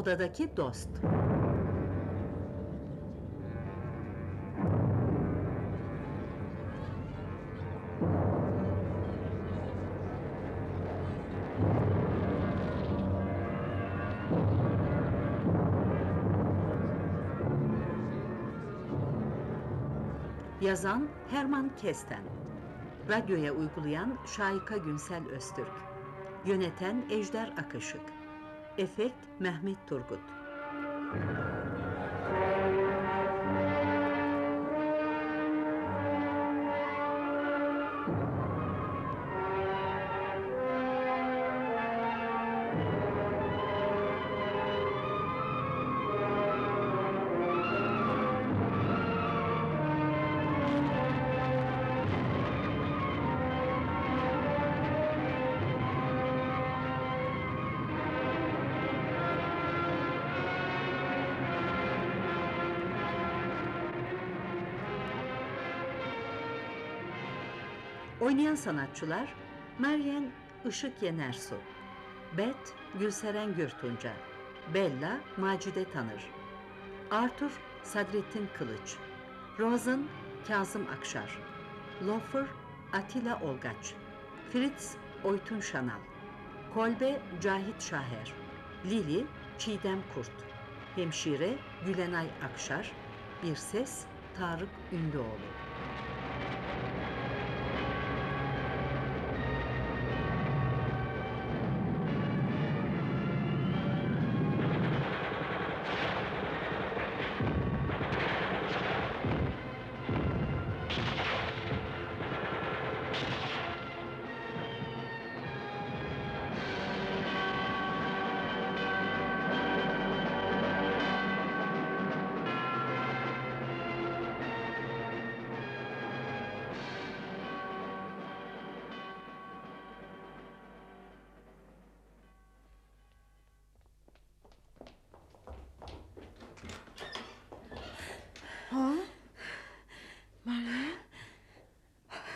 Odadaki dost. Yazan Herman Kesten. Radyoya uygulayan Şayka Günsel Öztürk. Yöneten Ejder Akışık Efekt Mehmet Turgut Oynayan sanatçılar Meryem Işık Yenersu Bet Gülseren Gürtunca Bella Macide Tanır Arthur Sadrettin Kılıç Rosen Kazım Akşar Lofer Atilla Olgaç Fritz Oytun Şanal Kolbe Cahit Şaher Lili Çiğdem Kurt Hemşire Gülenay Akşar Bir Ses Tarık Ünlüoğlu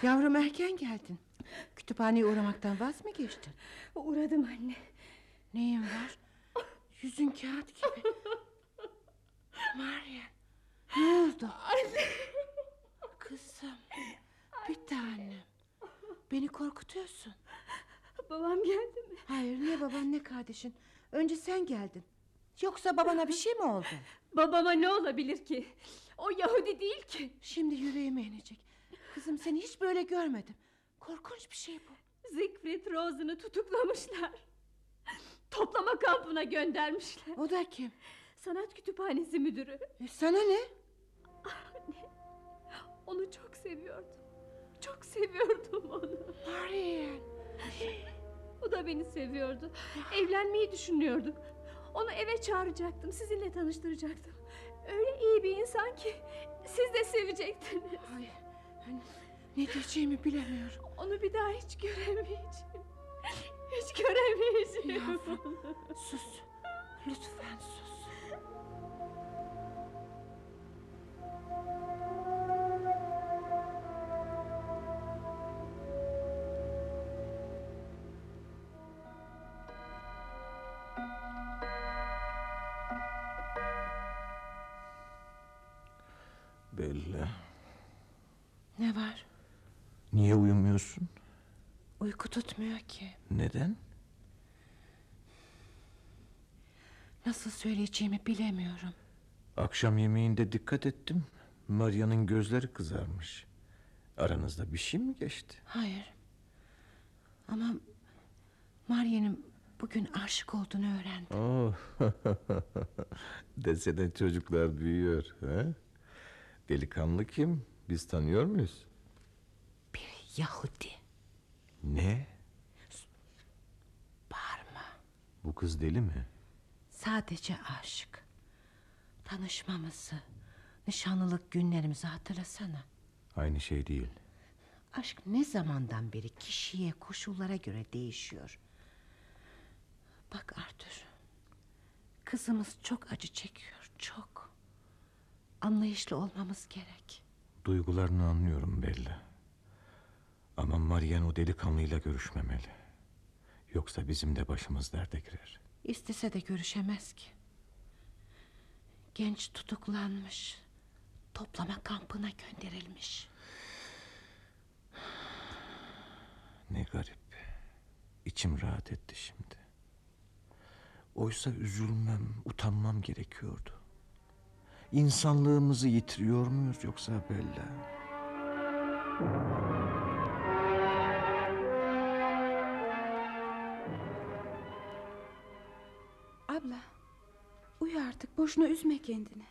Yavrum erken geldin. Kütüphaneye uğramaktan vaz mı geçtin? Uğradım anne. Neyin var? Yüzün kağıt gibi. Meryem. Ne oldu? Anne. Kızım. Bir tanem. Beni korkutuyorsun. Babam geldi mi? Hayır ne baban ne kardeşin. Önce sen geldin. Yoksa babana bir şey mi oldu? Babama ne olabilir ki? O Yahudi değil ki. Şimdi yüreğime inecek. Kızım seni hiç böyle görmedim. Korkunç bir şey bu. Siegfried Rosen'ı tutuklamışlar. Toplama kampına göndermişler. O da kim? Sanat kütüphanesi müdürü. E, sana ne? Onu çok seviyordum. Çok seviyordum onu. Meryem. O da beni seviyordu. Evlenmeyi düşünüyorduk. Onu eve çağıracaktım. Sizinle tanıştıracaktım. Öyle iyi bir insan ki siz de sevecektiniz. Ay, hani ne diyeceğimi bilemiyorum. Onu bir daha hiç göremeyeceğim. Hiç göremeyeceğim. Yavrum sus. Lütfen sus. Niye uyumuyorsun? Uyku tutmuyor ki. Neden? Nasıl söyleyeceğimi bilemiyorum. Akşam yemeğinde dikkat ettim. Maria'nın gözleri kızarmış. Aranızda bir şey mi geçti? Hayır. Ama Maria'nın bugün aşık olduğunu öğrendim. Oh. Desene çocuklar büyüyor. He? Delikanlı kim? Biz tanıyor muyuz? Yahudi. Ne? Bağırma. Bu kız deli mi? Sadece aşık. Tanışmamızı, nişanlılık günlerimizi hatırlasana. Aynı şey değil. Aşk ne zamandan beri kişiye, koşullara göre değişiyor. Bak Arthur. Kızımız çok acı çekiyor, çok. Anlayışlı olmamız gerek. Duygularını anlıyorum Bella. Ama Marian o delikanlıyla görüşmemeli. Yoksa bizim de başımız derde girer. İstese de görüşemez ki. Genç tutuklanmış. Toplama kampına gönderilmiş. Ne garip. İçim rahat etti şimdi. Oysa üzülmem, utanmam gerekiyordu. İnsanlığımızı yitiriyor muyuz yoksa Bella? Abla artık boşuna üzme kendini.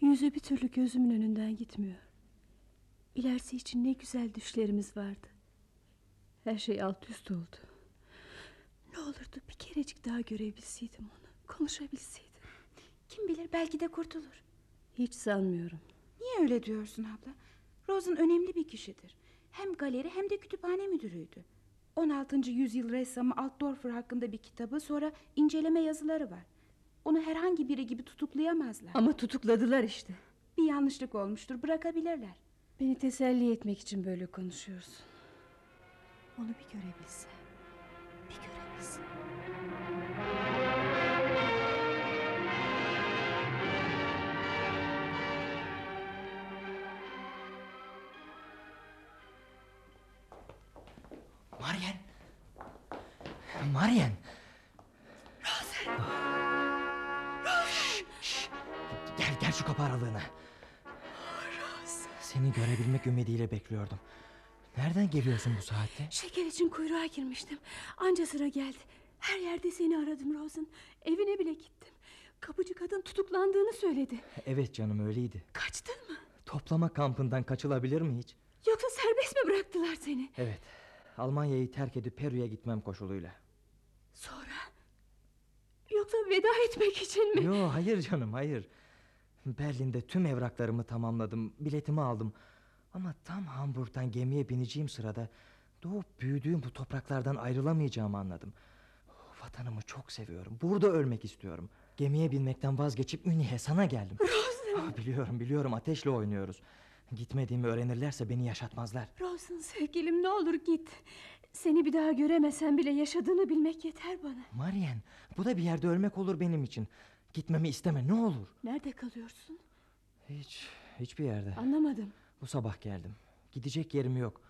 Yüzü bir türlü gözümün önünden gitmiyor. İlerisi için ne güzel düşlerimiz vardı. Her şey alt üst oldu. Ne olurdu bir kerecik daha görebilseydim onu. Konuşabilseydim. Kim bilir belki de kurtulur. Hiç sanmıyorum. Niye öyle diyorsun abla? Rosen önemli bir kişidir. Hem galeri hem de kütüphane müdürüydü. 16. yüzyıl ressamı Altdorfer hakkında bir kitabı sonra inceleme yazıları var. Onu herhangi biri gibi tutuklayamazlar. Ama tutukladılar işte. Bir yanlışlık olmuştur bırakabilirler. Beni teselli etmek için böyle konuşuyorsun. Onu bir görebilse. Bir görebilse. Marian. Marian. Gel şu kapı aralığına. Seni görebilmek ümidiyle bekliyordum. Nereden geliyorsun bu saatte? Şeker için kuyruğa girmiştim. Anca sıra geldi. Her yerde seni aradım Rosen. Evine bile gittim. Kapıcı kadın tutuklandığını söyledi. Evet canım öyleydi. Kaçtın mı? Toplama kampından kaçılabilir mi hiç? Yoksa serbest mi bıraktılar seni? Evet. Almanya'yı terk edip Peru'ya gitmem koşuluyla. Sonra? Yoksa veda etmek için mi? Yo hayır canım hayır. Berlin'de tüm evraklarımı tamamladım. Biletimi aldım. Ama tam Hamburg'dan gemiye bineceğim sırada doğup büyüdüğüm bu topraklardan ayrılamayacağımı anladım. Vatanımı çok seviyorum. Burada ölmek istiyorum. Gemiye binmekten vazgeçip Münih'e sana geldim. Ah, biliyorum biliyorum ateşle oynuyoruz. Gitmediğimi öğrenirlerse beni yaşatmazlar. Rosen sevgilim ne olur git. Seni bir daha göremesem bile yaşadığını bilmek yeter bana. Marian bu da bir yerde ölmek olur benim için. Gitmemi isteme ne olur. Nerede kalıyorsun? Hiç hiçbir yerde. Anlamadım. Bu sabah geldim. Gidecek yerim yok.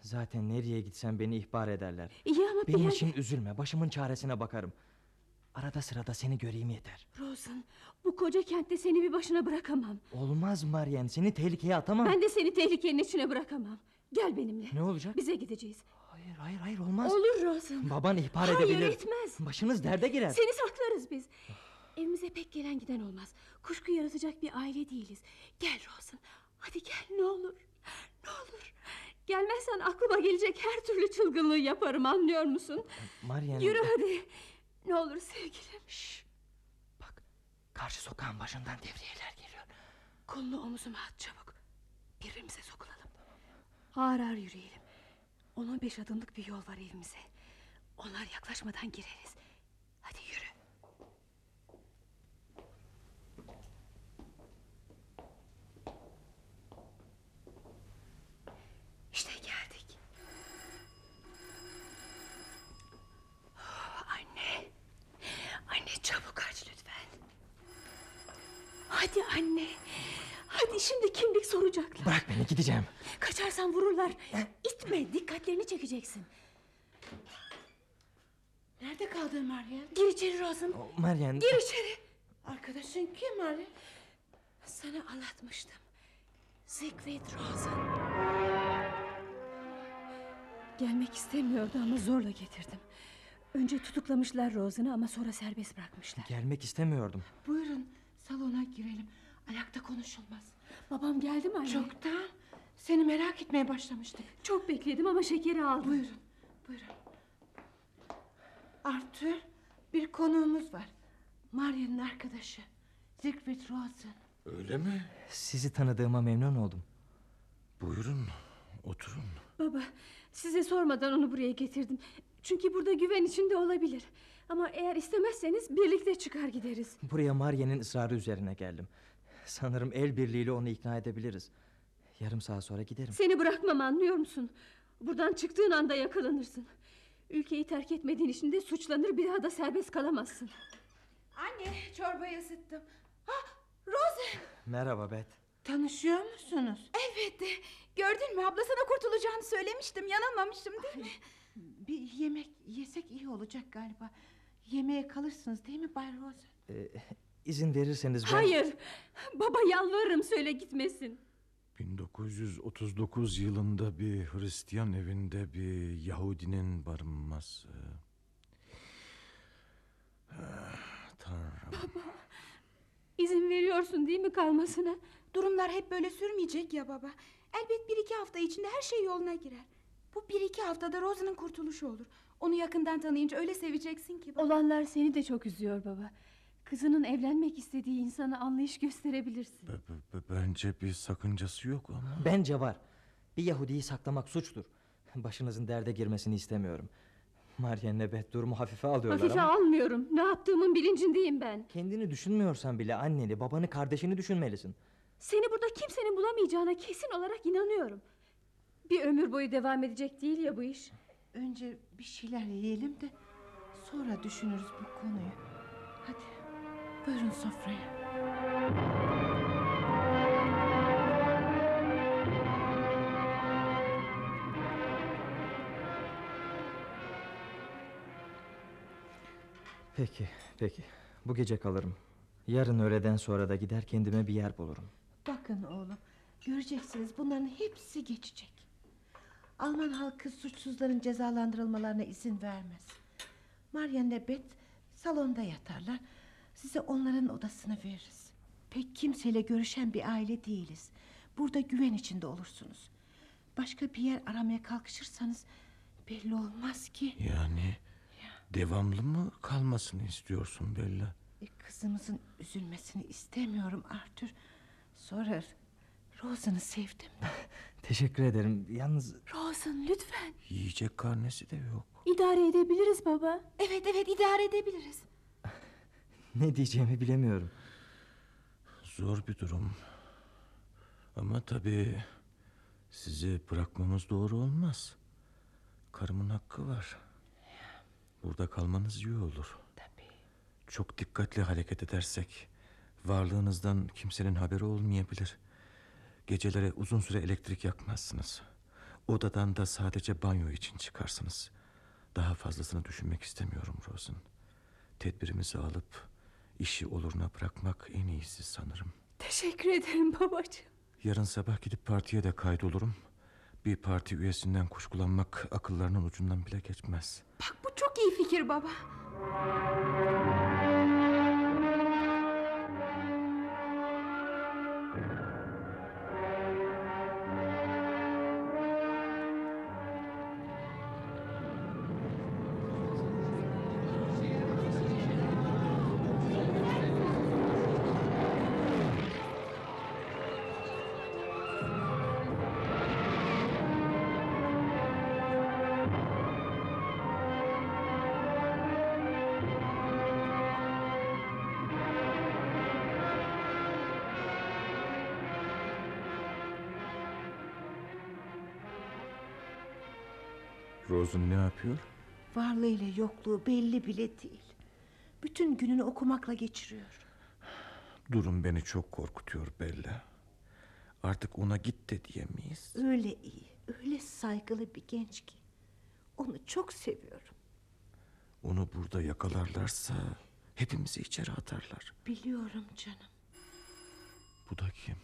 Zaten nereye gitsem beni ihbar ederler. İyi ama bir Benim yerde... için üzülme. Başımın çaresine bakarım. Arada sırada seni göreyim yeter. Rosen bu koca kentte seni bir başına bırakamam. Olmaz Marian. Seni tehlikeye atamam. Ben de seni tehlikenin içine bırakamam. Gel benimle. Ne olacak? Bize gideceğiz. Hayır hayır hayır olmaz. Olur Rosen. Baban ihbar Hayır edebilir. etmez. Başınız derde girer. Seni saklarız biz. Evimize pek gelen giden olmaz. Kuşku yaratacak bir aile değiliz. Gel Rosen. Hadi gel ne olur. Ne olur. Gelmezsen aklıma gelecek her türlü çılgınlığı yaparım anlıyor musun? Marian. Yürü hadi. Ne olur sevgilim. Şşş. Bak karşı sokağın başından devriyeler geliyor. Kolunu omuzuma at çabuk. Birbirimize sokulalım. Ağır ağır yürüyelim. 10-15 adımlık bir yol var evimize. Onlar yaklaşmadan gireriz. Hadi yürü. İşte geldik. Oh, Anne. Anne çabuk aç lütfen. Hadi anne. Hadi şimdi kimlik soracaklar. Bırak beni gideceğim. Kaçarsan vururlar. İtme dikkatlerini çekeceksin. Nerede kaldın Maria? Gir içeri Rosen. O, Marian. Gir içeri. Arkadaşın kim Maria? Sana anlatmıştım. Siegfried Rosen. Gelmek istemiyordu ama zorla getirdim. Önce tutuklamışlar Rose'unu ama sonra serbest bırakmışlar. Gelmek istemiyordum. Buyurun salona girelim. Ayakta konuşulmaz. Babam geldi mi anne? Çoktan seni merak etmeye başlamıştık. Çok bekledim ama şekeri aldım. Buyurun, buyurun. Arthur, bir konuğumuz var. Maria'nın arkadaşı. Siegfried Rosen. Öyle mi? Sizi tanıdığıma memnun oldum. Buyurun oturun. Baba size sormadan onu buraya getirdim. Çünkü burada güven içinde olabilir. Ama eğer istemezseniz birlikte çıkar gideriz. Buraya Maria'nın ısrarı üzerine geldim. Sanırım el birliğiyle onu ikna edebiliriz. Yarım saat sonra giderim. Seni bırakmam anlıyor musun? Buradan çıktığın anda yakalanırsın. Ülkeyi terk etmediğin için de suçlanır bir daha da serbest kalamazsın. Anne çorbayı ısıttım. Ah Rosen. Merhaba Bet. Tanışıyor musunuz? Elbette. Gördün mü abla sana kurtulacağını söylemiştim. Yanılmamıştım değil mi? Bir yemek yesek iyi olacak galiba. Yemeğe kalırsınız değil mi Bay Rosen? Ee, izin verirseniz ben... Hayır. Baba yalvarırım söyle gitmesin. 1939 yılında bir Hristiyan evinde bir Yahudinin barınması. Ah, Tanrım. İzin veriyorsun değil mi kalmasına? Durumlar hep böyle sürmeyecek ya baba. Elbet bir iki hafta içinde her şey yoluna girer. Bu bir iki haftada Rose'nin kurtuluşu olur. Onu yakından tanıyınca öyle seveceksin ki. baba. Olanlar seni de çok üzüyor baba. Kızının evlenmek istediği insana anlayış gösterebilirsin. B- b- b- bence bir sakıncası yok ama. Bence var. Bir Yahudi'yi saklamak suçtur. Başınızın derde girmesini istemiyorum. Maria'nın Bet durumu hafife alıyorlar Hafife ama... almıyorum. Ne yaptığımın bilincindeyim ben. Kendini düşünmüyorsan bile anneni, babanı, kardeşini düşünmelisin. Seni burada kimsenin bulamayacağına kesin olarak inanıyorum. Bir ömür boyu devam edecek değil ya bu iş. Önce bir şeyler yiyelim de sonra düşünürüz bu konuyu. Hadi buyurun sofraya. Peki, peki. Bu gece kalırım. Yarın öğleden sonra da gider kendime bir yer bulurum. Bakın oğlum göreceksiniz bunların hepsi geçecek. Alman halkı suçsuzların cezalandırılmalarına izin vermez. Maria Nebet salonda yatarlar. Size onların odasını veririz. Pek kimseyle görüşen bir aile değiliz. Burada güven içinde olursunuz. Başka bir yer aramaya kalkışırsanız belli olmaz ki. Yani devamlı mı kalmasını istiyorsun Bella? E, kızımızın üzülmesini istemiyorum Arthur. Sonra Rose'unu sevdim. Teşekkür ederim. Yalnız Rosen lütfen. Yiyecek karnesi de yok. İdare edebiliriz baba. Evet evet idare edebiliriz. ne diyeceğimi bilemiyorum. Zor bir durum. Ama tabii sizi bırakmamız doğru olmaz. Karımın hakkı var. Burada kalmanız iyi olur. Tabii. Çok dikkatli hareket edersek varlığınızdan kimsenin haberi olmayabilir. Gecelere uzun süre elektrik yakmazsınız. Odadan da sadece banyo için çıkarsınız. Daha fazlasını düşünmek istemiyorum Rosen. Tedbirimizi alıp işi oluruna bırakmak en iyisi sanırım. Teşekkür ederim babacığım. Yarın sabah gidip partiye de kaydolurum. Bir parti üyesinden kuşkulanmak akıllarının ucundan bile geçmez. Bak bu çok iyi fikir baba. Rosen ne yapıyor? Varlığıyla yokluğu belli bile değil. Bütün gününü okumakla geçiriyor. Durum beni çok korkutuyor Bella. Artık ona git de diyemeyiz. Öyle iyi, öyle saygılı bir genç ki. Onu çok seviyorum. Onu burada yakalarlarsa hepimizi içeri atarlar. Biliyorum canım. Bu da kim?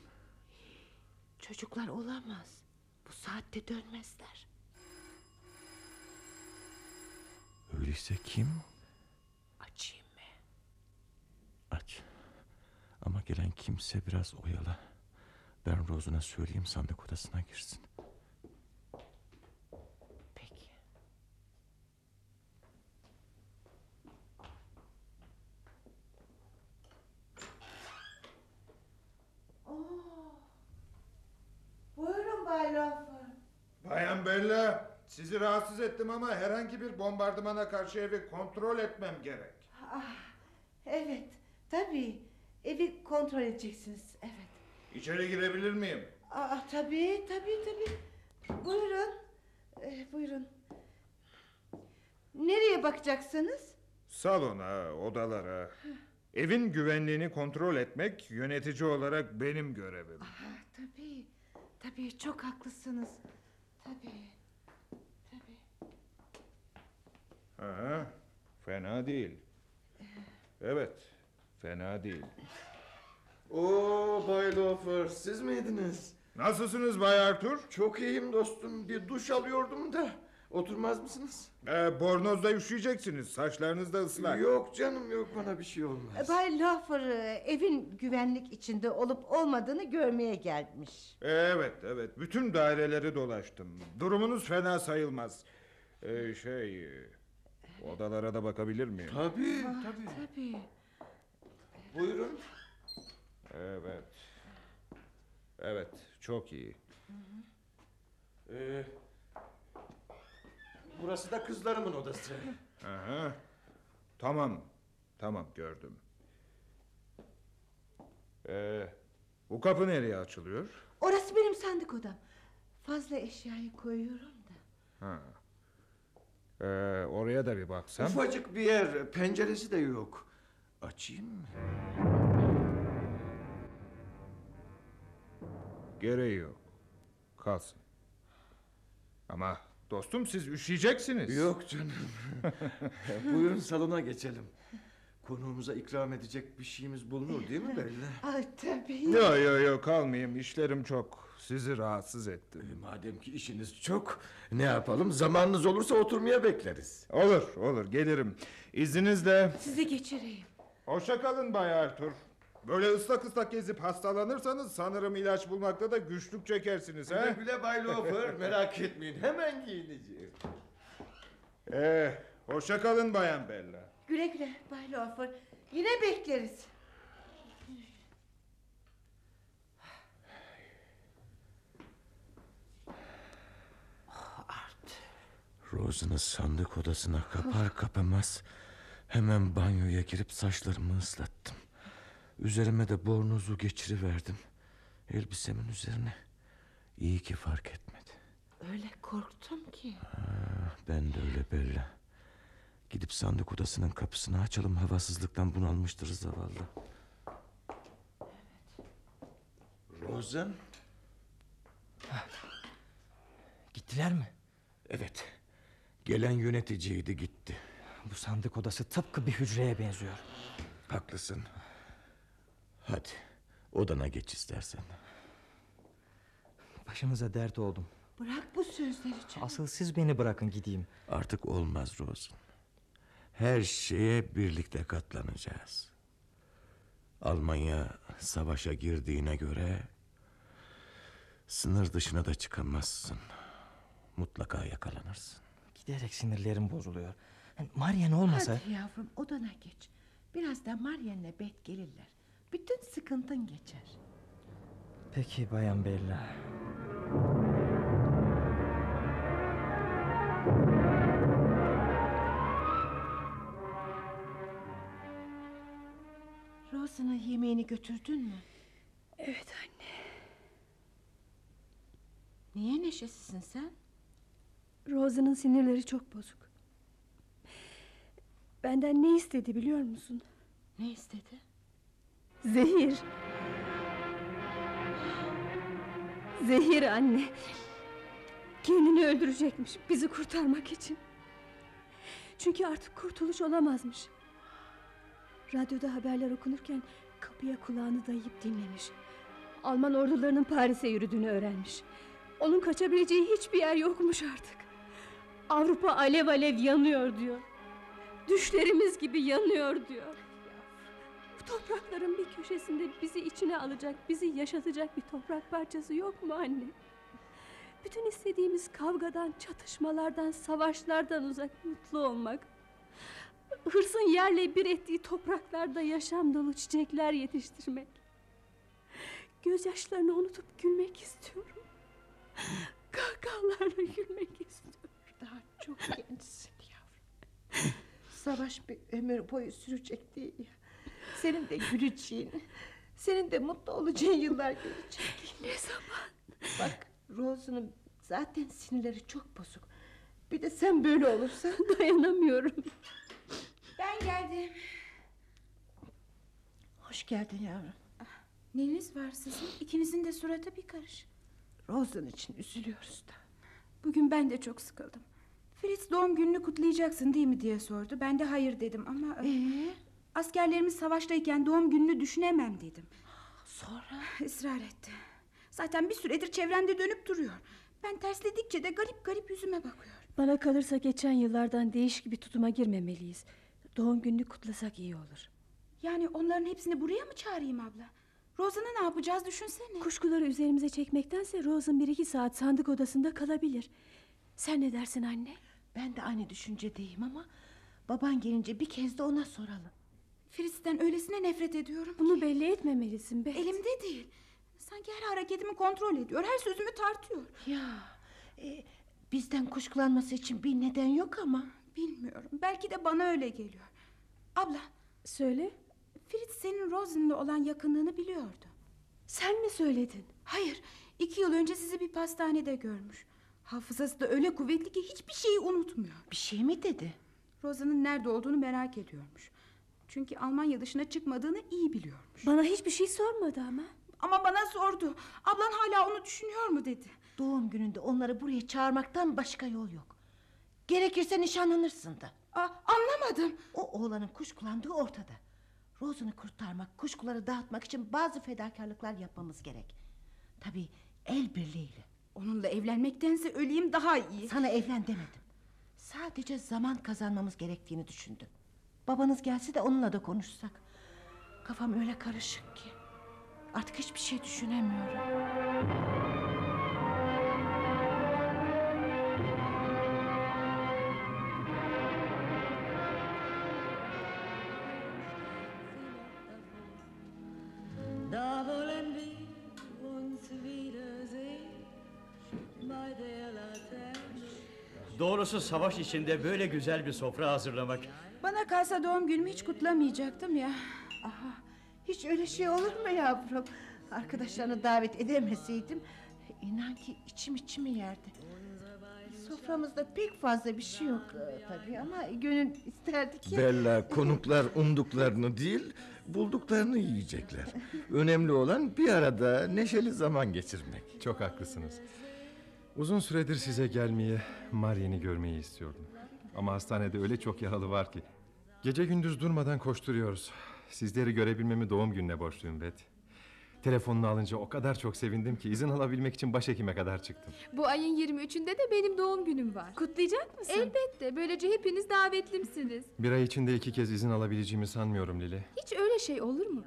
Çocuklar olamaz. Bu saatte dönmezler. Öyleyse kim? Açayım mı? Aç. Ama gelen kimse biraz oyala. Ben Rose'una söyleyeyim sandık odasına girsin. Peki. Buyurun Bay Lofer. Bayan Bella, sizi rahatsız ettim ama herhangi bir bombardımana karşı evi kontrol etmem gerek. Ah, evet, tabii. Evi kontrol edeceksiniz, evet. İçeri girebilir miyim? Aa, tabii, tabii, tabii. Buyurun, Ee, buyurun. Nereye bakacaksınız? Salona, odalara. Evin güvenliğini kontrol etmek yönetici olarak benim görevim. Ah, tabii, tabii, çok haklısınız. Tabii. Aha, fena değil. Evet, fena değil. Oo Bay Lofer siz miydiniz? Nasılsınız Bay Arthur? Çok iyiyim dostum. Bir duş alıyordum da. Oturmaz mısınız? Ee, bornozda üşüyeceksiniz. Saçlarınız da ıslak. Yok canım yok bana bir şey olmaz. Bay Lofer e, evin güvenlik içinde olup olmadığını görmeye gelmiş. Evet, evet. Bütün daireleri dolaştım. Durumunuz fena sayılmaz. Ee, şey... Odalara da bakabilir miyim? Tabii tabii. Tabii. Buyurun. Evet. Evet, çok iyi. Ee, burası da kızlarımın odası. Aha. Tamam, tamam gördüm. Ee, bu kapı nereye açılıyor? Orası benim sandık odam. Fazla eşyayı koyuyorum da. Ha. Ee, oraya da bir baksam. Ufacık bir yer, penceresi de yok. Açayım mı? Gereği yok. Kalsın. Ama dostum siz üşüyeceksiniz. Yok canım. Buyurun salona geçelim. Konuğumuza ikram edecek bir şeyimiz bulunur değil mi Bella? Ay tabii. Yok yok yok kalmayayım. İşlerim çok. Sizi rahatsız ettim. Ee, Madem ki işiniz çok, ne yapalım? Zamanınız olursa oturmaya bekleriz. Olur olur gelirim. İzninizle. Sizi geçireyim. Hoşça kalın Bay Arthur. Böyle ıslak ıslak gezip hastalanırsanız sanırım ilaç bulmakta da güçlük çekersiniz. He? güle Bay Lofer, merak etmeyin. Hemen giyineceğim. Ee, hoşça kalın Bayan Bella. Güle güle Bay Lofer. Yine bekleriz. Rose'unu sandık odasına kapar kapamaz hemen banyoya girip saçlarımı ıslattım. Üzerime de bornozu geçiriverdim. Elbisemin üzerine. İyi ki fark etmedi. Öyle korktum ki. Ah, ben de öyle Bella. Gidip sandık odasının kapısını açalım. Havasızlıktan bunalmıştır zavallı. Rosen? Gittiler mi? Evet. Gelen yöneticiydi gitti. Bu sandık odası tıpkı bir hücreye benziyor. Haklısın. Hadi odana geç istersen. Başınıza dert oldum. Bırak bu sözleri canım. Asıl siz beni bırakın gideyim. Artık olmaz Rosen. Her şeye birlikte katlanacağız. Almanya savaşa girdiğine göre sınır dışına da çıkamazsın. Mutlaka yakalanırsın. Giderek sinirlerim bozuluyor. Yani Marian olmasa... Hadi yavrum odana geç. Birazdan Marian'le Bet gelirler. Bütün sıkıntın geçer. Peki Bayan Bella. Rosan'a yemeğini götürdün mü? Evet anne. Niye neşesizsin sen? Rose'nin sinirleri çok bozuk. Benden ne istedi biliyor musun? Ne istedi? Zehir. Zehir anne. Kendini öldürecekmiş bizi kurtarmak için. Çünkü artık kurtuluş olamazmış. Radyoda haberler okunurken kapıya kulağını dayayıp dinlemiş. Alman ordularının Paris'e yürüdüğünü öğrenmiş. Onun kaçabileceği hiçbir yer yokmuş artık. Avrupa alev alev yanıyor diyor. Düşlerimiz gibi yanıyor diyor. Bu toprakların bir köşesinde bizi içine alacak, bizi yaşatacak bir toprak parçası yok mu anne? Bütün istediğimiz kavgadan, çatışmalardan, savaşlardan uzak mutlu olmak. Hırsın yerle bir ettiği topraklarda yaşam dolu çiçekler yetiştirmek. Gözyaşlarını unutup gülmek istiyorum. Kahkahalarla gülmek istiyorum. Çok gençsin yavrum. Savaş bir ömür boyu sürecek değil ya. Senin de güleceğin, senin de mutlu olacağın yıllar gelecek. Ne zaman? Bak Rose'un zaten sinirleri çok bozuk. Bir de sen böyle olursan. Dayanamıyorum. Ben geldim. Hoş geldin yavrum. Neniz var sizin? İkinizin de suratı bir karış. Rose'un için üzülüyoruz da. Bugün ben de çok sıkıldım. Fritz doğum gününü kutlayacaksın değil mi diye sordu. Ben de hayır dedim ama... Ee, Askerlerimiz savaştayken doğum gününü düşünemem dedim. sonra? Israr etti. Zaten bir süredir çevremde dönüp duruyor. Ben tersledikçe de garip garip yüzüme bakıyor. Bana kalırsa geçen yıllardan değişik bir tutuma girmemeliyiz. Doğum gününü kutlasak iyi olur. Yani onların hepsini buraya mı çağırayım abla? Rozan'ı ne yapacağız düşünsene. Kuşkuları üzerimize çekmektense Rose'un bir iki saat sandık odasında kalabilir. Sen ne dersin anne? Ben de aynı düşüncedeyim ama... Baban gelince bir kez de ona soralım. Fritz'ten öylesine nefret ediyorum. Bunu belli etmemelisin be. Elimde değil. Sanki her hareketimi kontrol ediyor. Her sözümü tartıyor. Ya e, bizden kuşkulanması için bir neden yok ama. Bilmiyorum. Belki de bana öyle geliyor. Abla, Söyle. Fritz senin Rosen'le olan yakınlığını biliyordu. Sen mi söyledin? Hayır, iki yıl önce sizi bir pastanede görmüş. Hafızası da öyle kuvvetli ki hiçbir şeyi unutmuyor. Bir şey mi dedi? Rosa'nın nerede olduğunu merak ediyormuş. Çünkü Almanya dışına çıkmadığını iyi biliyormuş. Bana hiçbir şey sormadı ama. Ama bana sordu. Ablan hala onu düşünüyor mu dedi. Doğum gününde onları buraya çağırmaktan başka yol yok. Gerekirse nişanlanırsın da. Aa, anlamadım. O oğlanın kuşkulandığı ortada. Rose'unu kurtarmak, kuşkuları dağıtmak için bazı fedakarlıklar yapmamız gerek. Tabii el birliğiyle. Onunla evlenmektense öleyim daha iyi. Sana evlen demedim. Sadece zaman kazanmamız gerektiğini düşündüm. Babanız gelse de onunla da konuşsak. Kafam öyle karışık ki. Artık hiçbir şey düşünemiyorum. Doğrusu savaş içinde böyle güzel bir sofra hazırlamak. Bana kalsa doğum günümü hiç kutlamayacaktım ya. Aha, hiç öyle şey olur mu yavrum? Arkadaşlarını davet edemeseydim... ...inan ki içim içimi yerdi. Soframızda pek fazla bir şey yok e, tabii ama gönül isterdi ki... Bella konuklar umduklarını değil bulduklarını yiyecekler. Önemli olan bir arada neşeli zaman geçirmek. Çok haklısınız. Uzun süredir size gelmeyi, Marien'i görmeyi istiyordum. Ama hastanede öyle çok yaralı var ki. Gece gündüz durmadan koşturuyoruz. Sizleri görebilmemi doğum gününe borçluyum Bet. Telefonunu alınca o kadar çok sevindim ki izin alabilmek için başhekime kadar çıktım. Bu ayın 23'ünde de benim doğum günüm var. Kutlayacak mısın? Elbette. Böylece hepiniz davetlimsiniz. Bir ay içinde iki kez izin alabileceğimi sanmıyorum Lili. Hiç öyle şey olur mu?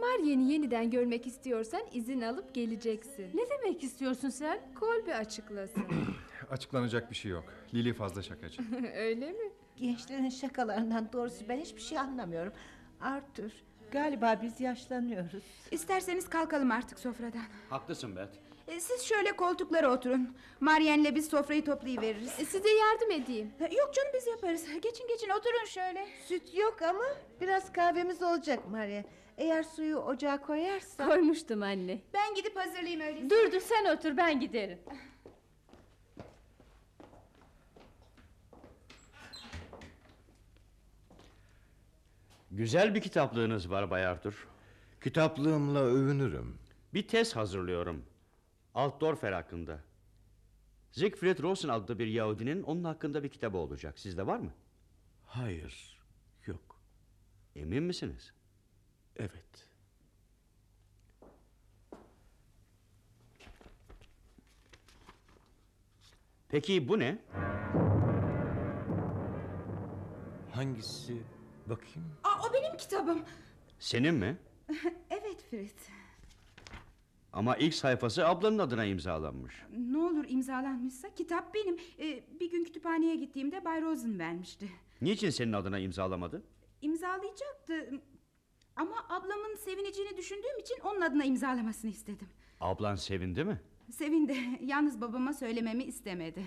Marien'i yeniden görmek istiyorsan izin alıp geleceksin. Ne demek istiyorsun sen? Kolbe açıklasın. Açıklanacak bir şey yok. Lili fazla şakacı. öyle mi? Gençlerin şakalarından doğrusu ben hiçbir şey anlamıyorum. Arthur, galiba biz yaşlanıyoruz. İsterseniz kalkalım artık sofradan. Haklısın Bet. E, Siz şöyle koltuklara oturun. Marien'le biz sofrayı toplayıveririz. E, Size yardım edeyim. E, Yok canım biz yaparız. Geçin geçin oturun şöyle. Süt yok ama biraz kahvemiz olacak Maria. Eğer suyu ocağa koyarsan... Koymuştum anne. Ben gidip hazırlayayım öyleyse. Dur dur sen otur ben giderim. Güzel bir kitaplığınız var Bay Arthur. Kitaplığımla övünürüm. Bir tez hazırlıyorum. Altdorfer hakkında. Siegfried Rosen adlı bir Yahudinin onun hakkında bir kitabı olacak. Sizde var mı? Hayır, yok. Emin misiniz? Evet. Peki bu ne? Hangisi? Bakayım. Aa, o benim kitabım. Senin mi? evet Fritz. Ama ilk sayfası ablanın adına imzalanmış. Ne olur imzalanmışsa kitap benim. Ee, bir gün kütüphaneye gittiğimde Bay Rosen vermişti. Niçin senin adına imzalamadı? İmzalayacaktı. Ama ablamın sevineceğini düşündüğüm için onun adına imzalamasını istedim. Ablan sevindi mi? Sevindi. Yalnız babama söylememi istemedi.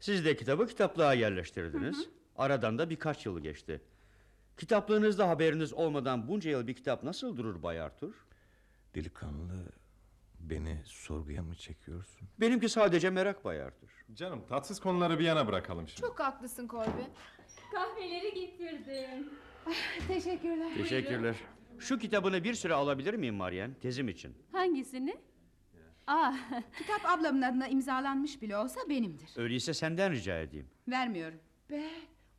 Siz de kitabı kitaplığa yerleştirdiniz. Aradan da birkaç yıl geçti. Kitaplığınızda haberiniz olmadan bunca yıl bir kitap nasıl durur Bay Arthur? Delikanlı beni sorguya mı çekiyorsun? Benimki sadece merak Bay Arthur. Canım tatsız konuları bir yana bırakalım şimdi. Çok haklısın Kolbe. Kahveleri getirdim. Teşekkürler. Teşekkürler. Şu kitabını bir süre alabilir miyim Marian? Tezim için. Hangisini? Aa, Kitap ablamın adına imzalanmış bile olsa benimdir. Öyleyse senden rica edeyim. Vermiyorum. Be,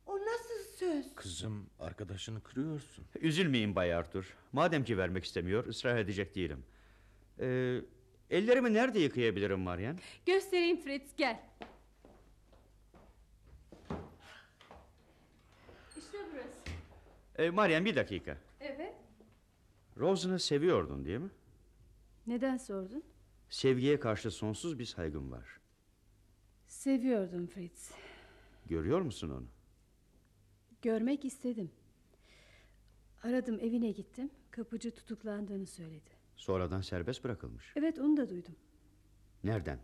o nasıl söz? Kızım arkadaşını kırıyorsun. Üzülmeyin Bay Arthur. Madem ki vermek istemiyor, ısrar edecek değilim. Ee, ellerimi nerede yıkayabilirim Marian? göstereyim Fritz gel. İşte burası. Ee, Marian bir dakika. Evet. Rose'unu seviyordun değil mi? Neden sordun? Sevgiye karşı sonsuz bir saygım var. Seviyordum Fritz. Görüyor musun onu? Görmek istedim. Aradım evine gittim. Kapıcı tutuklandığını söyledi. Sonradan serbest bırakılmış. Evet onu da duydum. Nereden?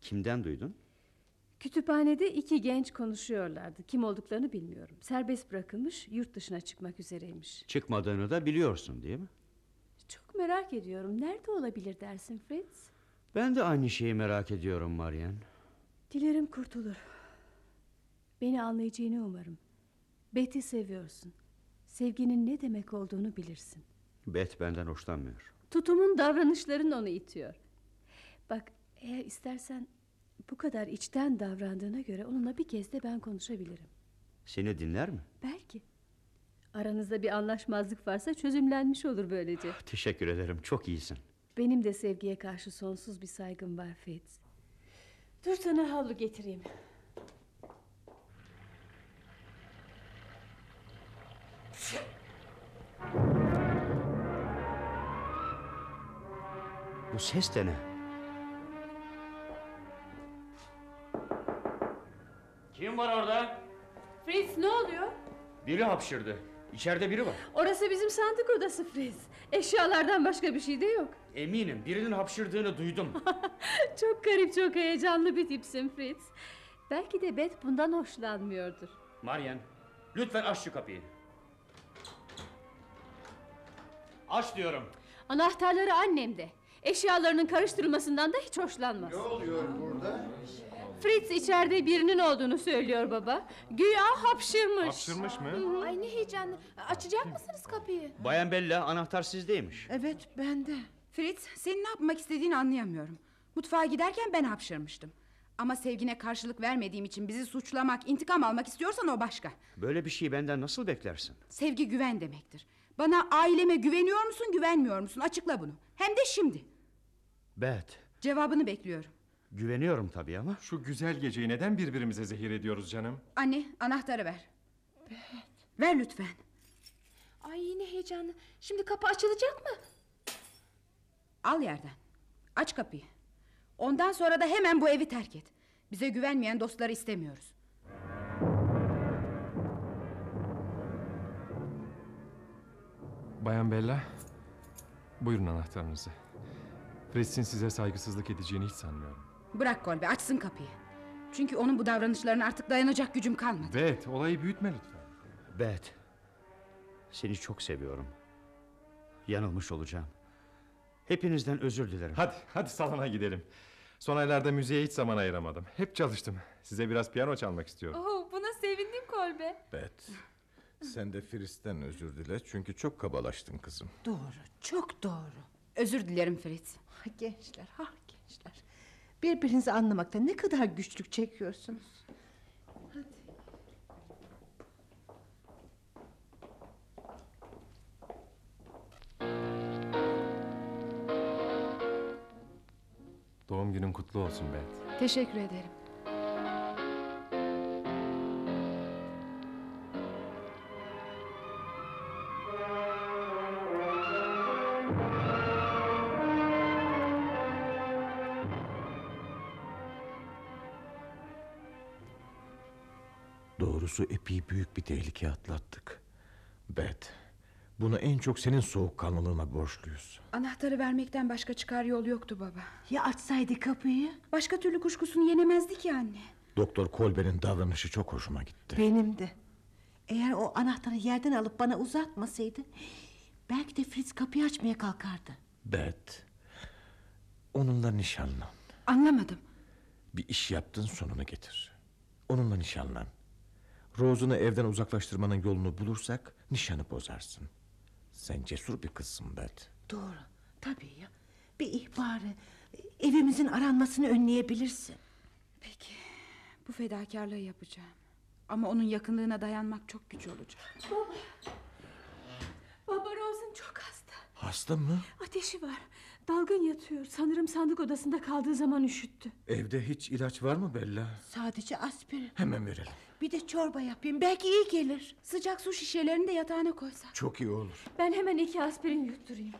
Kimden duydun? Kütüphanede iki genç konuşuyorlardı. Kim olduklarını bilmiyorum. Serbest bırakılmış, yurt dışına çıkmak üzereymiş. Çıkmadığını da biliyorsun değil mi? Çok merak ediyorum. Nerede olabilir dersin Fritz? Ben de aynı şeyi merak ediyorum Marian. Dilerim kurtulur. Beni anlayacağını umarım. Betty seviyorsun. Sevginin ne demek olduğunu bilirsin. Beth benden hoşlanmıyor. Tutumun davranışların onu itiyor. Bak eğer istersen bu kadar içten davrandığına göre onunla bir kez de ben konuşabilirim. Seni dinler mi? Belki. Aranızda bir anlaşmazlık varsa çözümlenmiş olur böylece. Teşekkür ederim. Çok iyisin. Benim de sevgiye karşı sonsuz bir saygım var Fritz. Dur sana havlu getireyim. Bu ses de ne? Kim var orada? Fritz ne oluyor? Biri hapşırdı. İçeride biri var. Orası bizim sandık odası Fritz. Eşyalardan başka bir şey de yok. Eminim birinin hapşırdığını duydum. çok garip, çok heyecanlı bir tipsin Fritz. Belki de Beth bundan hoşlanmıyordur. Marian, lütfen aç şu kapıyı. Aç diyorum. Anahtarları annemde. Eşyalarının karıştırılmasından da hiç hoşlanmaz. oluyor burada? Fritz içeride birinin olduğunu söylüyor baba. Güya hapşırmış. Hapşırmış mı? Ay ne heyecanlı. Açacak mısınız kapıyı? Bayan Bella anahtar sizdeymiş. Evet, ben de. Fritz senin ne yapmak istediğini anlayamıyorum. Mutfağa giderken ben hapşırmıştım. Ama sevgine karşılık vermediğim için bizi suçlamak, intikam almak istiyorsan o başka. Böyle bir şeyi benden nasıl beklersin? Sevgi güven demektir. Bana aileme güveniyor musun, güvenmiyor musun? Açıkla bunu. Hem de şimdi. Beth, Cevabını bekliyorum. Güveniyorum tabii ama... Şu güzel geceyi neden birbirimize zehir ediyoruz canım? Anne, anahtarı ver. Ver lütfen. Ay yine heyecanlı. Şimdi kapı açılacak mı? Al yerden. Aç kapıyı. Ondan sonra da hemen bu evi terk et. Bize güvenmeyen dostları istemiyoruz. Bayan Bella, buyurun anahtarınızı. Fritz'in size saygısızlık edeceğini hiç sanmıyorum. Bırak Kolbe, açsın kapıyı. Çünkü onun bu davranışlarına artık dayanacak gücüm kalmadı. Evet, olayı büyütme lütfen. Beth, seni çok seviyorum. Yanılmış olacağım. Hepinizden özür dilerim. Hadi, hadi salona gidelim. Son aylarda müziğe hiç zaman ayıramadım. Hep çalıştım. Size biraz piyano çalmak istiyorum. Oh, buna sevindim Kolbe. Bet. Sen de Firis'ten özür dile çünkü çok kabalaştın kızım. Doğru, çok doğru. Özür dilerim Fritz. Ah, Gençler, ah gençler. Birbirinizi anlamakta ne kadar güçlük çekiyorsunuz. Doğum günün kutlu olsun Beth. Teşekkür ederim. Doğrusu epey büyük bir tehlike atlattık. Bet, bunu en çok senin soğukkanlılığına borçluyuz. Anahtarı vermekten başka çıkar yol yoktu baba. Ya açsaydı kapıyı? Başka türlü kuşkusunu yenemezdi ki anne. Doktor Kolbe'nin davranışı çok hoşuma gitti. Benim de. Eğer o anahtarı yerden alıp bana uzatmasaydı... ...belki de Fritz kapıyı açmaya kalkardı. Bet, onunla nişanlan. Anlamadım. Bir iş yaptın sonunu getir. Onunla nişanlan. Rose'unu evden uzaklaştırmanın yolunu bulursak nişanı bozarsın. Sen cesur bir kızsın Bet. Doğru. Tabii ya. Bir ihbarı, evimizin aranmasını önleyebilirsin. Peki. Bu fedakarlığı yapacağım. Ama onun yakınlığına dayanmak çok güç olacak. Baba. Baba Rose'un çok hasta. Hasta mı? Ateşi var. Dalgın yatıyor. Sanırım sandık odasında kaldığı zaman üşüttü. Evde hiç ilaç var mı Bella? Sadece aspirin. Hemen verelim. Bir de çorba yapayım. Belki iyi gelir. Sıcak su şişelerini de yatağına koysak. Çok iyi olur. Ben hemen iki aspirin yutturayım.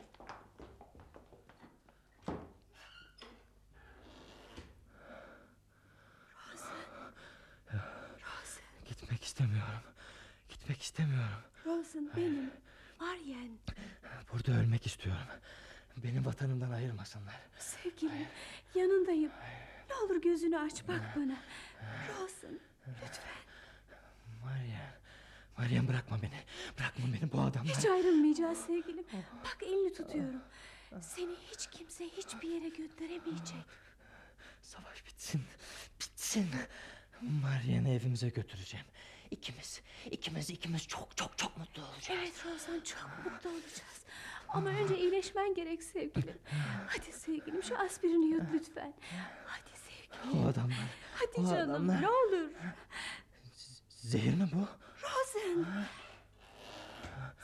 Gitmek istemiyorum. Gitmek istemiyorum. Rosen benim. Aryen. Burada ölmek istiyorum. Beni vatanımdan ayırmasınlar. Sevgilim yanındayım. Ne olur gözünü aç bak bana. Rosen lütfen. Meryem. Meryem bırakma beni. Bırakma beni bu adamlar. Hiç ayrılmayacağız sevgilim. Bak elini tutuyorum. Seni hiç kimse hiçbir yere gönderemeyecek. Savaş bitsin. Bitsin. Meryem'i evimize götüreceğim. İkimiz, ikimiz, ikimiz çok çok çok mutlu olacağız. Evet Rosen çok mutlu olacağız. Ama önce iyileşmen gerek sevgilim. Hadi sevgilim şu aspirini yut lütfen. Hadi sevgilim. O adamlar. Hadi o canım adamlar. ne olur. Zehir mi bu? Rosen.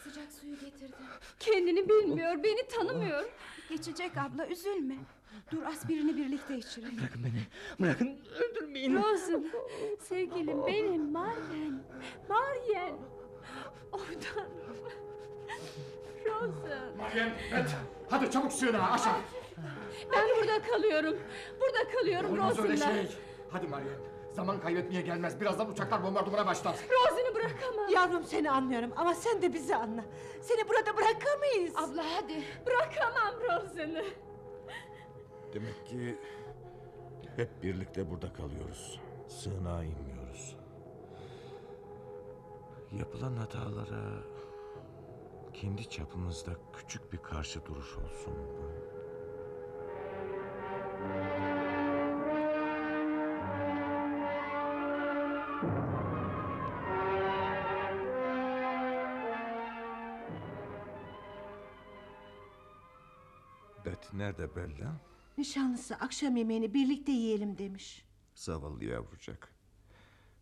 Sıcak suyu getirdim. Kendini bilmiyor, beni tanımıyor. Geçecek abla üzülme. Dur aspirini birlikte içirelim. Bırakın beni. Bırakın öldürmeyin. Rosen, sevgilim benim Maryen. Maryen. Oh tanrım. Rosen. Meryem, Bet, hadi çabuk sığınağa aşağı. Ben burada kalıyorum. Burada kalıyorum Olmaz öyle şey. Hadi Meryem, zaman kaybetmeye gelmez. Birazdan uçaklar bombardımana başlar. Rosen'ı bırakamam. Yavrum seni anlıyorum ama sen de bizi anla. Seni burada bırakamayız. Abla hadi. Bırakamam Rosen'ı. Demek ki hep birlikte burada kalıyoruz. Sığınağa inmiyoruz. Yapılan hatalara kendi çapımızda küçük bir karşı duruş olsun bu. Bet nerede Bella? Nişanlısı akşam yemeğini birlikte yiyelim demiş. Zavallı yavrucak.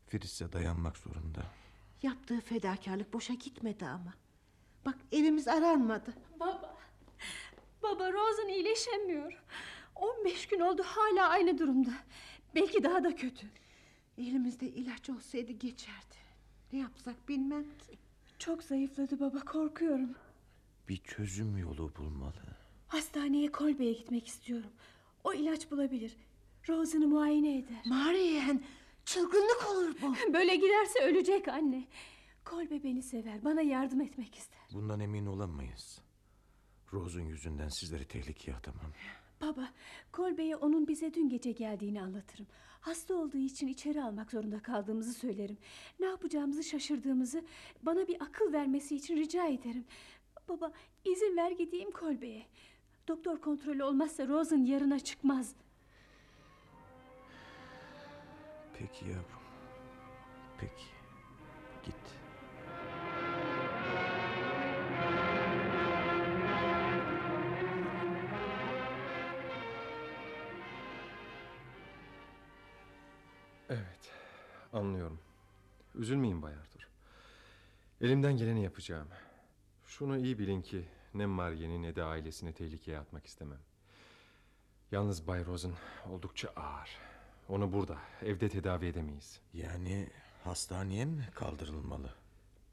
Fritz'e dayanmak zorunda. Yaptığı fedakarlık boşa gitmedi ama. Bak evimiz aranmadı. Baba. Baba Rosen iyileşemiyor. 15 gün oldu hala aynı durumda. Belki daha da kötü. Elimizde ilaç olsaydı geçerdi. Ne yapsak bilmem ki. Çok zayıfladı baba korkuyorum. Bir çözüm yolu bulmalı. Hastaneye Kolbe'ye gitmek istiyorum. O ilaç bulabilir. Rosen'ı muayene eder. Marian çılgınlık olur bu. Böyle giderse ölecek anne. Kolbe beni sever. Bana yardım etmek ister. Bundan emin olamayız. Rose'un yüzünden sizleri tehlikeye atamam. Baba, Kolbe'ye onun bize dün gece geldiğini anlatırım. Hasta olduğu için içeri almak zorunda kaldığımızı söylerim. Ne yapacağımızı şaşırdığımızı bana bir akıl vermesi için rica ederim. Baba, izin ver gideyim Kolbe'ye. Doktor kontrolü olmazsa Rosen yarına çıkmaz. Peki yavrum. Peki. Anlıyorum. Üzülmeyin Bay Arthur. Elimden geleni yapacağım. Şunu iyi bilin ki ne Marie'ni ne de ailesini tehlikeye atmak istemem. Yalnız Bay Rosen oldukça ağır. Onu burada, evde tedavi edemeyiz. Yani hastaneye mi kaldırılmalı?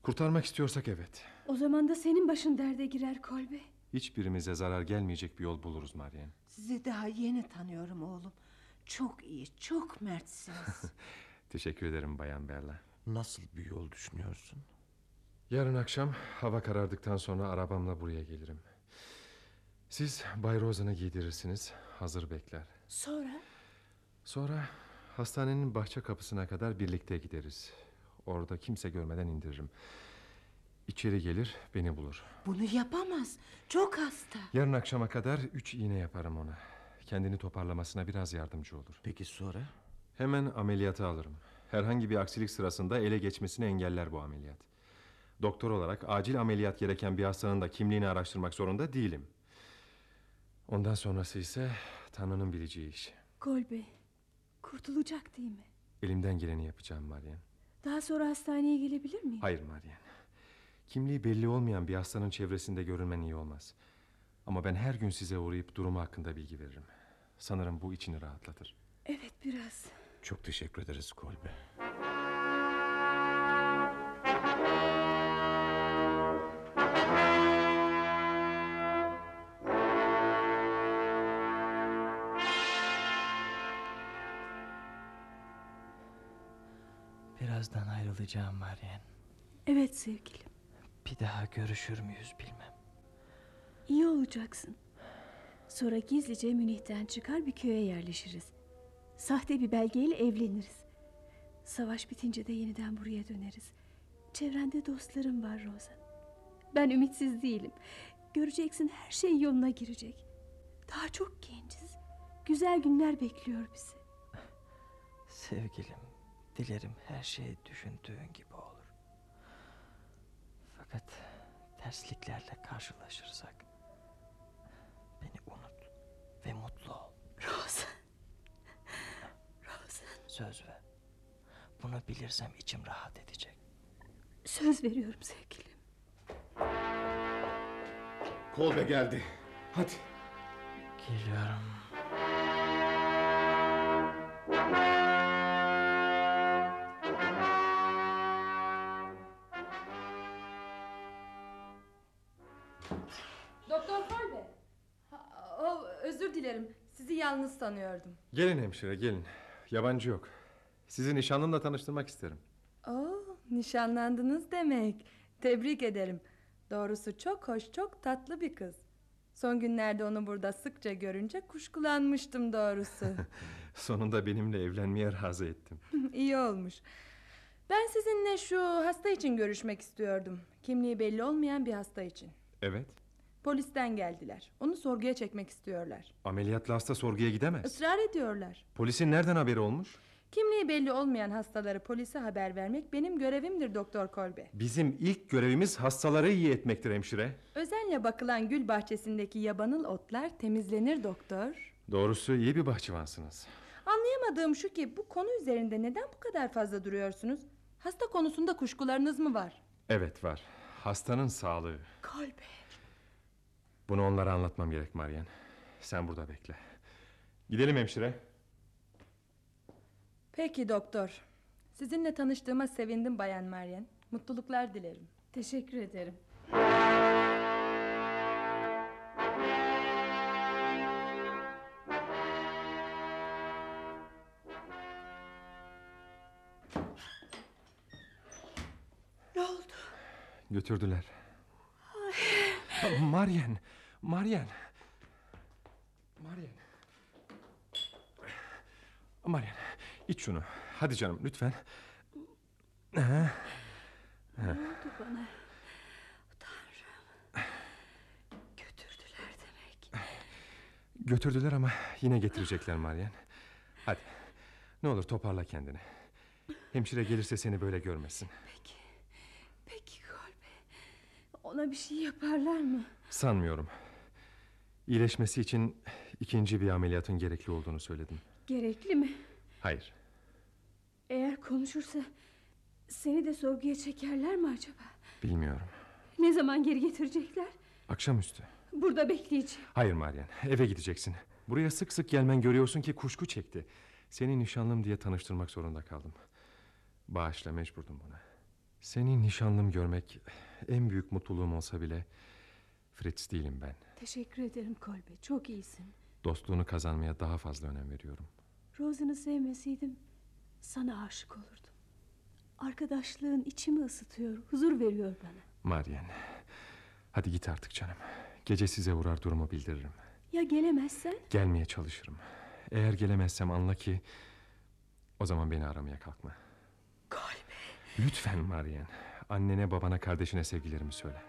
Kurtarmak istiyorsak evet. O zaman da senin başın derde girer Kolbe. Hiçbirimize zarar gelmeyecek bir yol buluruz Marien. Sizi daha yeni tanıyorum oğlum. Çok iyi, çok mertsiniz. Teşekkür ederim Bayan Berla. Nasıl bir yol düşünüyorsun? Yarın akşam hava karardıktan sonra arabamla buraya gelirim. Siz Bay Rosen'ı giydirirsiniz. Hazır bekler. Sonra? Sonra hastanenin bahçe kapısına kadar birlikte gideriz. Orada kimse görmeden indiririm. İçeri gelir beni bulur. Bunu yapamaz. Çok hasta. Yarın akşama kadar üç iğne yaparım ona. Kendini toparlamasına biraz yardımcı olur. Peki sonra? Hemen ameliyata alırım. Herhangi bir aksilik sırasında ele geçmesini engeller bu ameliyat. Doktor olarak acil ameliyat gereken bir hastanın da kimliğini araştırmak zorunda değilim. Ondan sonrası ise Tanrı'nın bileceği iş. Kolbe kurtulacak değil mi? Elimden geleni yapacağım Marian. Daha sonra hastaneye gelebilir miyim? Hayır Marian. Kimliği belli olmayan bir hastanın çevresinde görünmen iyi olmaz. Ama ben her gün size uğrayıp durumu hakkında bilgi veririm. Sanırım bu içini rahatlatır. Evet biraz. Çok teşekkür ederiz Kolbe. Birazdan ayrılacağım Marian. Evet sevgilim. Bir daha görüşür müyüz bilmem. İyi olacaksın. Sonra gizlice Münih'ten çıkar bir köye yerleşiriz. Sahte bir belgeyle evleniriz. Savaş bitince de yeniden buraya döneriz. Çevrende dostlarım var Rosa. Ben ümitsiz değilim. Göreceksin her şey yoluna girecek. Daha çok genciz. Güzel günler bekliyor bizi. Sevgilim, dilerim her şey düşündüğün gibi olur. Fakat tersliklerle karşılaşırsak beni unut ve mutlu ol. Rosa. Söz ver. Bunu bilirsem içim rahat edecek. Söz veriyorum sevgilim. Kolbe geldi. Hadi. Geliyorum. Doktor Kolbe. Oh, özür dilerim. Sizi yalnız sanıyordum. Gelin hemşire gelin. Yabancı yok. Sizi nişanlımla tanıştırmak isterim. Oo, nişanlandınız demek. Tebrik ederim. Doğrusu çok hoş, çok tatlı bir kız. Son günlerde onu burada sıkça görünce kuşkulanmıştım doğrusu. Sonunda benimle evlenmeye razı ettim. İyi olmuş. Ben sizinle şu hasta için görüşmek istiyordum. Kimliği belli olmayan bir hasta için. Evet. Polisten geldiler. Onu sorguya çekmek istiyorlar. Ameliyatlı hasta sorguya gidemez. Israr ediyorlar. Polisin nereden haberi olmuş? Kimliği belli olmayan hastaları polise haber vermek benim görevimdir Doktor Kolbe. Bizim ilk görevimiz hastaları iyi etmektir hemşire. Özenle bakılan gül bahçesindeki yabanıl otlar temizlenir doktor. Doğrusu iyi bir bahçıvansınız. Anlayamadığım şu ki bu konu üzerinde neden bu kadar fazla duruyorsunuz? Hasta konusunda kuşkularınız mı var? Evet var. Hastanın sağlığı. Kolbe. Bunu onlara anlatmam gerek Marian. Sen burada bekle. Gidelim hemşire. Peki doktor. Sizinle tanıştığıma sevindim Bayan Meryem. Mutluluklar dilerim. Teşekkür ederim. Ne oldu? Götürdüler. Marian. Marian. Marian. Marian. iç şunu. Hadi canım lütfen. Ha. Ne oldu bana? Tanrım. Götürdüler demek. Götürdüler ama yine getirecekler Marian. Hadi. Ne olur toparla kendini. Hemşire gelirse seni böyle görmesin. Peki. Peki Kolbe. Ona bir şey yaparlar mı? Sanmıyorum. İyileşmesi için ikinci bir ameliyatın gerekli olduğunu söyledim. Gerekli mi? Hayır. Eğer konuşursa seni de sorguya çekerler mi acaba? Bilmiyorum. Ne zaman geri getirecekler? Akşamüstü. Burada bekleyeceğim. Hayır Marian. Eve gideceksin. Buraya sık sık gelmen görüyorsun ki kuşku çekti. Seni nişanlım diye tanıştırmak zorunda kaldım. Bağışla mecburdum buna. Seni nişanlım görmek en büyük mutluluğum olsa bile Fritz değilim ben. Teşekkür ederim Kolbe. Çok iyisin. Dostluğunu kazanmaya daha fazla önem veriyorum. Rose'unu sevmeseydim sana aşık olurdum. Arkadaşlığın içimi ısıtıyor, huzur veriyor bana. Marian. Hadi git artık canım. Gece size uğrar durumu bildiririm. Ya gelemezsen? Gelmeye çalışırım. Eğer gelemezsem anla ki... ...o zaman beni aramaya kalkma. Kalbe. Lütfen Marian. Annene, babana, kardeşine sevgilerimi söyle.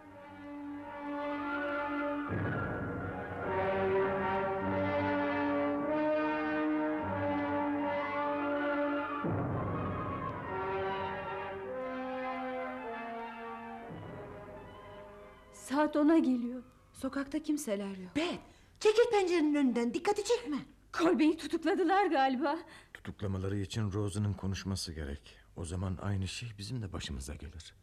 Saat ona geliyor. Sokakta kimseler yok. Bet çekil pencerenin önünden dikkati çekme. Kolbe'yi tutukladılar galiba. Tutuklamaları için Rose'un konuşması gerek. O zaman aynı şey bizim de başımıza gelir.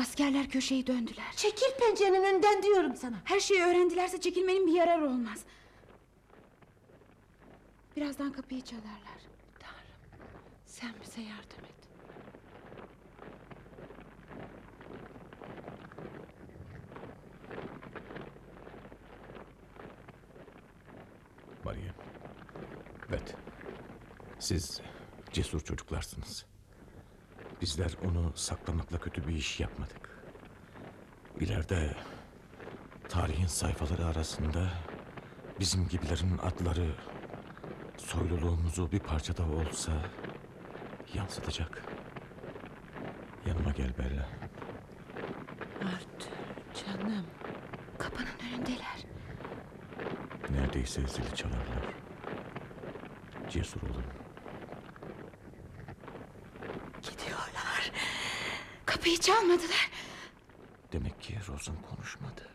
Askerler köşeyi döndüler. Çekil pencerenin önünden diyorum sana. Her şeyi öğrendilerse çekilmenin bir yararı olmaz. Birazdan kapıyı çalarlar. Sen bize yardım et. Maria. Evet. Siz cesur çocuklarsınız. Bizler onu saklamakla kötü bir iş yapmadık. İleride tarihin sayfaları arasında bizim gibilerin adları soyluluğumuzu bir parçada olsa yansıtacak. Yanıma gel Bella. Arthur canım. Kapının önündeler. Neredeyse zili çalarlar. Cesur olun. Kapıyı çalmadılar. Demek ki Rosen konuşmadı.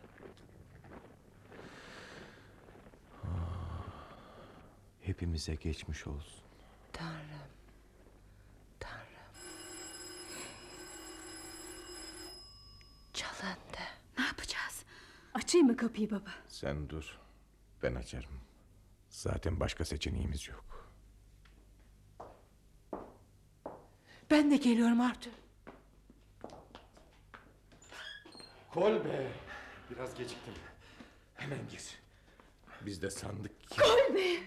Ah, Hepimize geçmiş olsun. Tanrım. Tanrım. Çalındı. Ne yapacağız? Açayım mı kapıyı baba? Sen dur. Ben açarım. Zaten başka seçeneğimiz yok. Ben de geliyorum Arthur. Kolbe. Biraz geciktim. Hemen gir. Biz de sandık ki... Kolbe!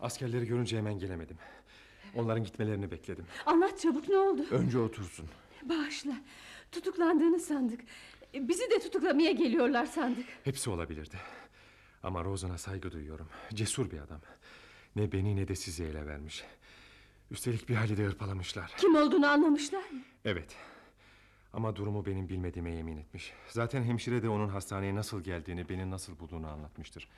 Askerleri görünce hemen gelemedim. Onların gitmelerini bekledim. Anlat çabuk ne oldu? Önce otursun. Bağışla. Tutuklandığını sandık. Bizi de tutuklamaya geliyorlar sandık. Hepsi olabilirdi. Ama Rosan'a saygı duyuyorum. Cesur bir adam. Ne beni ne de sizi ele vermiş. Üstelik bir hali de hırpalamışlar. Kim olduğunu anlamışlar mı? Evet. Ama durumu benim bilmediğime yemin etmiş. Zaten hemşire de onun hastaneye nasıl geldiğini, beni nasıl bulduğunu anlatmıştır.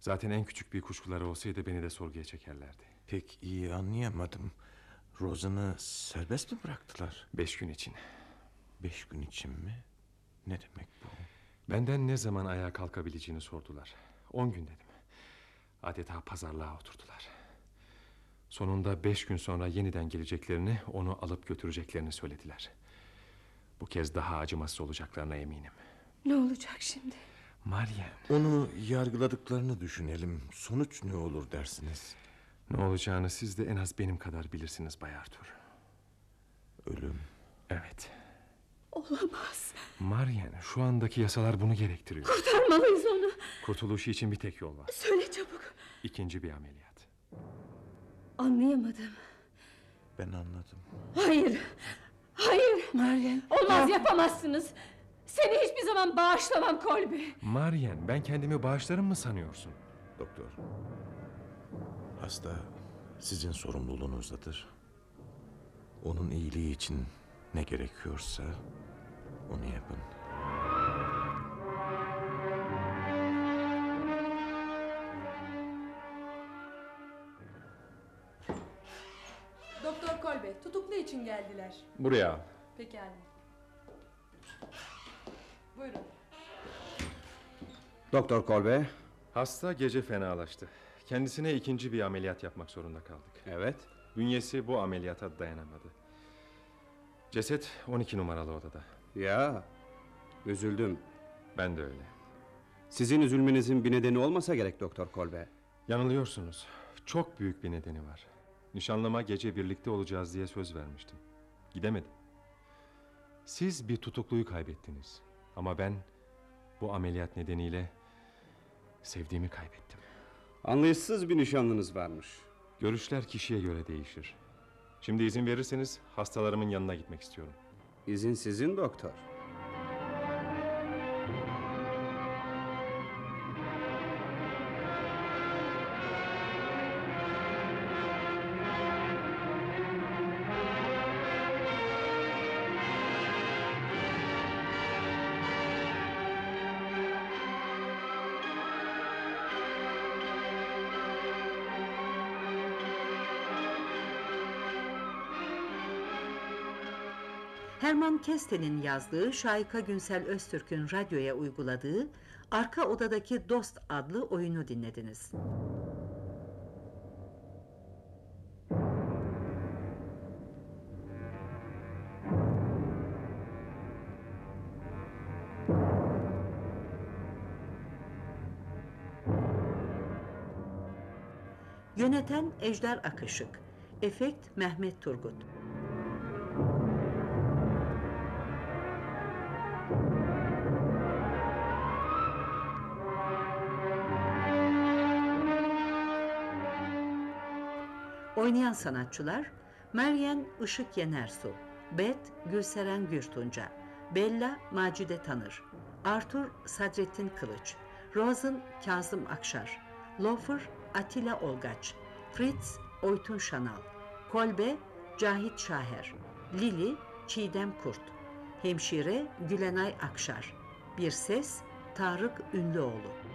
Zaten en küçük bir kuşkuları olsaydı beni de sorguya çekerlerdi. Pek iyi anlayamadım. Rosen'ı serbest mi bıraktılar? Beş gün için. Beş gün için mi? Ne demek bu? Benden ne zaman ayağa kalkabileceğini sordular. On gün dedim. Adeta pazarlığa oturdular. Sonunda beş gün sonra yeniden geleceklerini, onu alıp götüreceklerini söylediler. Bu kez daha acımasız olacaklarına eminim. Ne olacak şimdi? Marian. Onu yargıladıklarını düşünelim. Sonuç ne olur dersiniz? Ne olacağını siz de en az benim kadar bilirsiniz Bay Arthur. Ölüm. Evet. Olamaz. Marian, şu andaki yasalar bunu gerektiriyor. Kurtarmalıyız onu. Kurtuluşu için bir tek yol var. Söyle çabuk. İkinci bir ameliyat. Anlayamadım. Ben anladım. Hayır. Hayır. Marian. Olmaz yapamazsınız. Seni hiçbir zaman bağışlamam Kolbe. Marian, ben kendimi bağışlarım mı sanıyorsun? Doktor. Hasta sizin sorumluluğunuzdadır. Onun iyiliği için ne gerekiyorsa onu yapın. İçin geldiler. Buraya al. Pekala. Buyurun. Doktor Kolbe. Hasta gece fenalaştı. Kendisine ikinci bir ameliyat yapmak zorunda kaldık. Evet. Bünyesi bu ameliyata dayanamadı. Ceset 12 numaralı odada. Ya. Üzüldüm. Ben de öyle. Sizin üzülmenizin bir nedeni olmasa gerek Doktor Kolbe. Yanılıyorsunuz. Çok büyük bir nedeni var. Nişanlıma gece birlikte olacağız diye söz vermiştim. Gidemedim. Siz bir tutukluyu kaybettiniz. Ama ben bu ameliyat nedeniyle sevdiğimi kaybettim. Anlayışsız bir nişanlınız varmış. Görüşler kişiye göre değişir. Şimdi izin verirseniz hastalarımın yanına gitmek istiyorum. İzin sizin doktor. Herman Kestel'in yazdığı Şayka Günsel Öztürk'ün radyoya uyguladığı Arka Odadaki Dost adlı oyunu dinlediniz. Yöneten Ejder Akışık Efekt Mehmet Turgut Oynayan sanatçılar Meryem Işık Yenersu, Bet Gülseren Gürtunca, Bella Macide Tanır, Arthur Sadrettin Kılıç, Rosen Kazım Akşar, Lofer Atilla Olgaç, Fritz Oytun Şanal, Kolbe Cahit Şaher, Lili Çiğdem Kurt, Hemşire Gülenay Akşar, Bir Ses Tarık Ünlüoğlu.